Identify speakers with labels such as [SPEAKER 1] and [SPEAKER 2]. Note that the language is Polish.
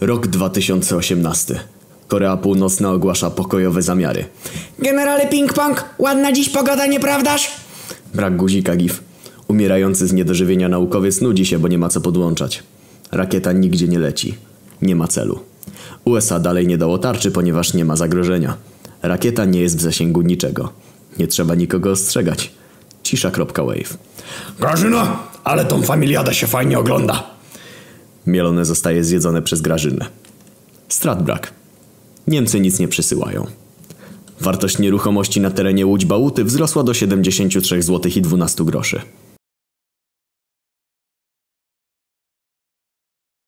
[SPEAKER 1] Rok 2018. Korea Północna ogłasza pokojowe zamiary.
[SPEAKER 2] Generale Ping Pong, ładna dziś pogoda, nieprawdaż?
[SPEAKER 1] Brak guzika GIF. Umierający z niedożywienia naukowiec nudzi się, bo nie ma co podłączać. Rakieta nigdzie nie leci. Nie ma celu. USA dalej nie dało tarczy, ponieważ nie ma zagrożenia. Rakieta nie jest w zasięgu niczego. Nie trzeba nikogo ostrzegać. Cisza.wave.
[SPEAKER 3] Grażyna, ale tą familiadę się fajnie ogląda.
[SPEAKER 1] Mielone zostaje zjedzone przez Grażynę. Strat brak. Niemcy nic nie przysyłają. Wartość nieruchomości na terenie Łódź Bałuty wzrosła do 73 zł i 12 groszy.